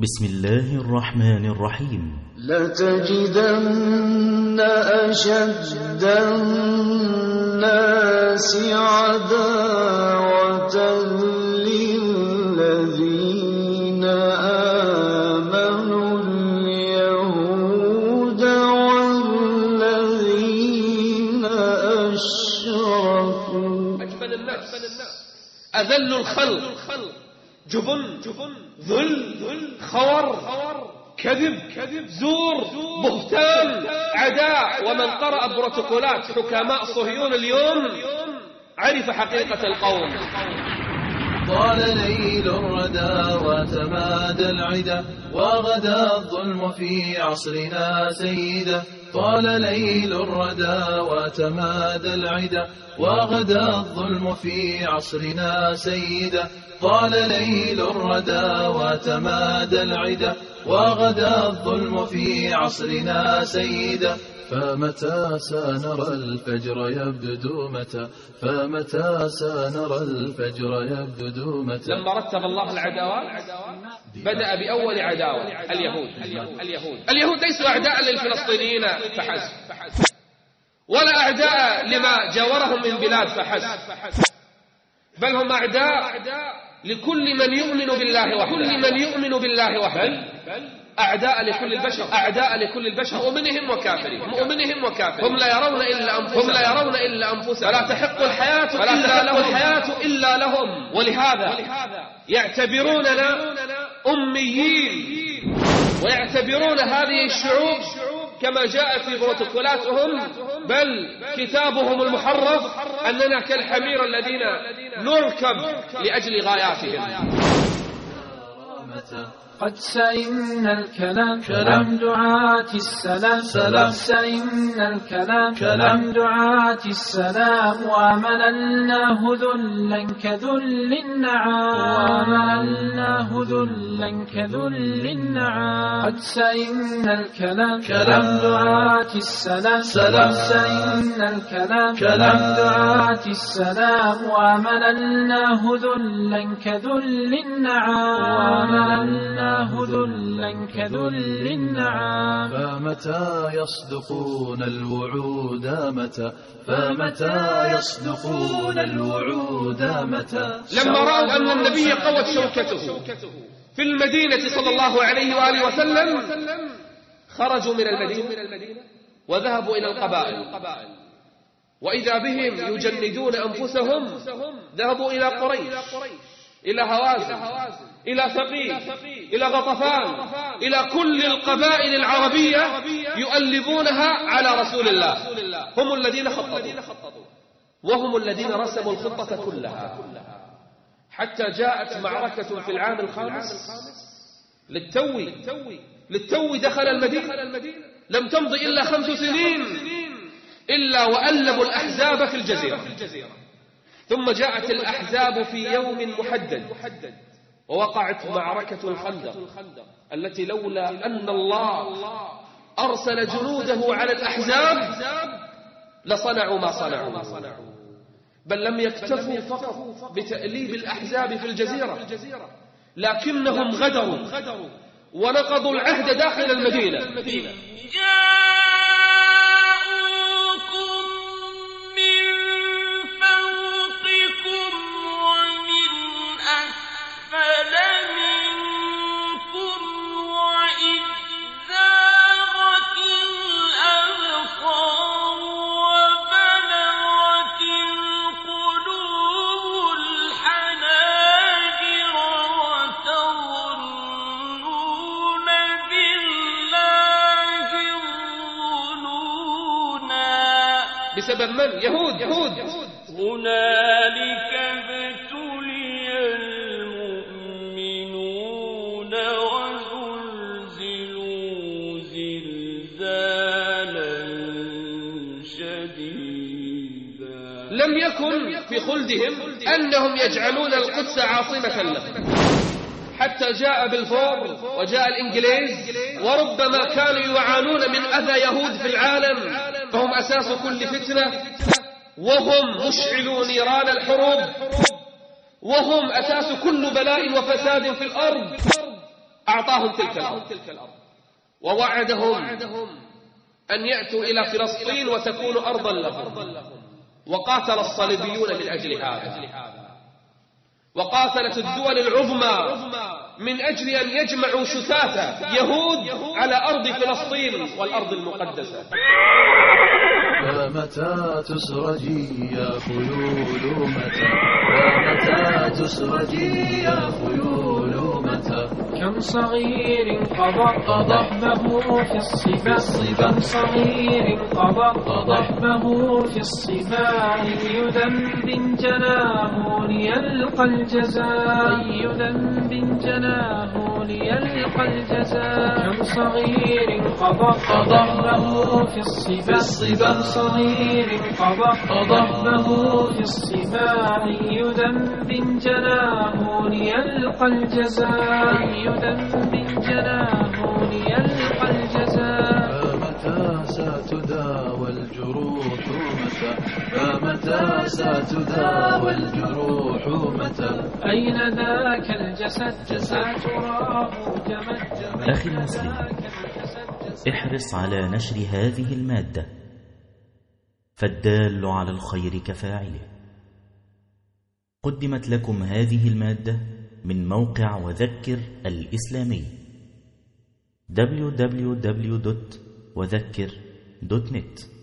بسم الله الرحمن الرحيم. لتجدن أشد الناس عداوة للذين آمنوا اليهود والذين أشركوا. أجبن الناس. أذل الخلق. جبن ذل خور كذب زور بهتان عداء ومن قرأ بروتوكولات حكماء صهيون اليوم عرف حقيقة القوم. طال ليل الردى وتمادى العدا وغدا الظلم في عصرنا سيدا. طال ليل الردى وتمادى العدا وغدا الظلم في عصرنا سيدا. طال ليل الردى وتمادى العدا وغدا الظلم في عصرنا سيدا. فمتى سنرى الفجر يبدو متى؟ فمتى سنرى الفجر يبدو متى؟ لما رتب الله العداوات بدأ بأول عداوة اليهود. اليهود. اليهود ليسوا أعداء للفلسطينيين فحسب. ولا أعداء لما جاورهم من بلاد فحسب. بل هم أعداء لكل من يؤمن بالله وحده. كل من يؤمن بالله وحده. أعداء لكل البشر أعداء لكل البشر. مؤمنهم وكافرهم مؤمنهم وكافرهم هم لا يرون إلا أنفسهم. هم لا يرون إلا أنفسهم. فلا تحق الحياة إلا لهم. الحياة إلا لهم. ولهذا يعتبروننا أميين. ويعتبرون هذه الشعوب كما جاء في بروتوكولاتهم بل كتابهم المحرف أننا كالحمير الذين نركب لأجل غاياتهم. قد سئمنا الكلام كلام. دعاة السلام سلام. قد سئمنا الكلام كلام. دعاة السلام ومللناه ذلا كذل النعام ومللناه ذلا كذل النعام قد سئمنا الكلام كلام. دعاة السلام سلام. سئمنا الكلام كلام. دعاة السلام ومللناه ذلا كذل النعام ومللناه ذلا كذل النعام فمتى يصدقون الوعود متى؟ فمتى يصدقون الوعود متى؟ لما رأوا أن النبي قوت شوكته في المدينة صلى الله عليه وآله وسلم خرجوا من المدينة وذهبوا إلى القبائل. وإذا بهم يجندون أنفسهم ذهبوا إلى قريش. إلى هوازن إلى ثقيف إلى غطفان إلى كل القبائل العربية يؤلبونها على رسول الله. هم الذين خططوا. وهم الذين رسموا الخطة كلها. حتى جاءت معركة في العام الخامس. للتو. للتو. دخل المدينة. لم تمض إلا خمس سنين. إلا وألبوا الأحزاب في الجزيرة. ثم جاءت الأحزاب في يوم محدد ووقعت معركة الخندق التي لولا أن الله أرسل جنوده على الأحزاب لصنعوا ما صنعوا. بل لم يكتفوا فقط بتأليب الأحزاب في الجزيرة لكنهم غدروا ونقضوا العهد داخل المدينة. بسبب من؟ يهود. يهود. هنالك ابتلي المؤمنون وزلزلوا زلزالا شديدا. لم يكن في خلدهم أنهم يجعلون القدس عاصمة لهم. حتى جاء بالفور وجاء الإنجليز وربما كانوا يعانون من أذى يهود في العالم. فهم أساس كل فتنة وهم مشعلوا نيران الحروب وهم أساس كل بلاء وفساد في الأرض. أعطاهم تلك الأرض. ووعدهم أن يأتوا إلى فلسطين وتكون أرضا لهم. وقاتل الصليبيون من أجل هذا. وقاتلت الدول العظمى من أجل أن يجمعوا شتات يهود على أرض فلسطين والأرض المقدسة. فمتى تسرجي يا خيول متى؟ فمتى تسرجي يا خيول متى كم صغير قضى ضحبه في الصبا كم صغير قضى ضحبه في الصبا أي ذنب جناه ليلقى الجزاء. أي ذنب جناه ليلقى الجزاء. كم صغير قضى ضحبه في الصبا كم صغير قضى ضحبه في الصبا أي ذنب جناه ليلقى الجزاء. أي ذنب جناه ليلقى الجزاء فمتى ستداوى الجروح متى؟ فمتى ستداوى الجروح متى؟ أين ذاك الجسد؟ جسد تراه جمد أخي المسلم احرص على نشر هذه المادة. فالدال على الخير كفاعله. قدمت لكم هذه المادة؟ من موقع وذكر الإسلامي www.وذكر.net